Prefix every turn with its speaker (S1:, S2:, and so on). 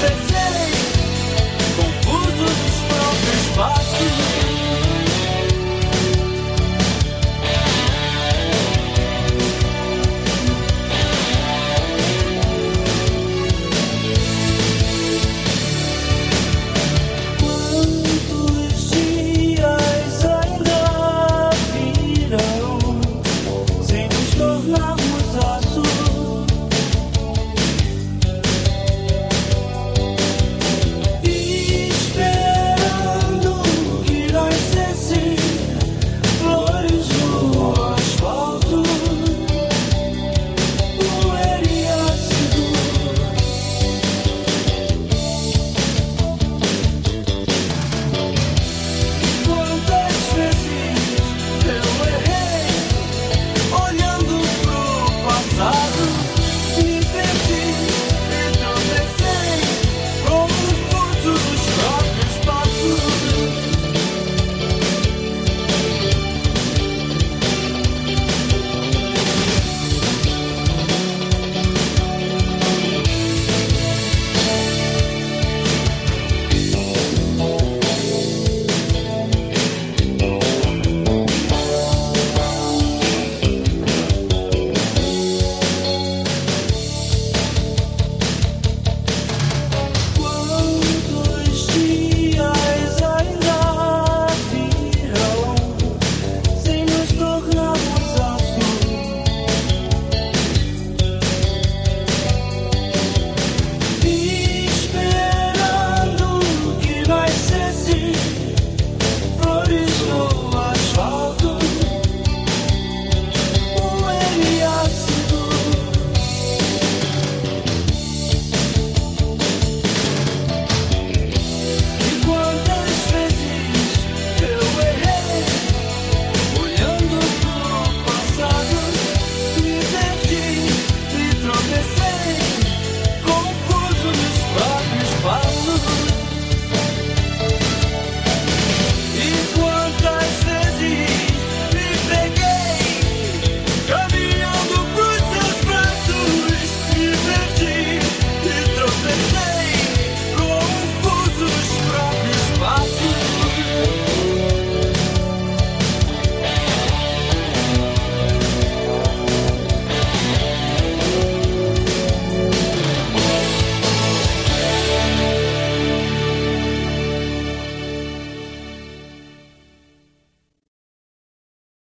S1: this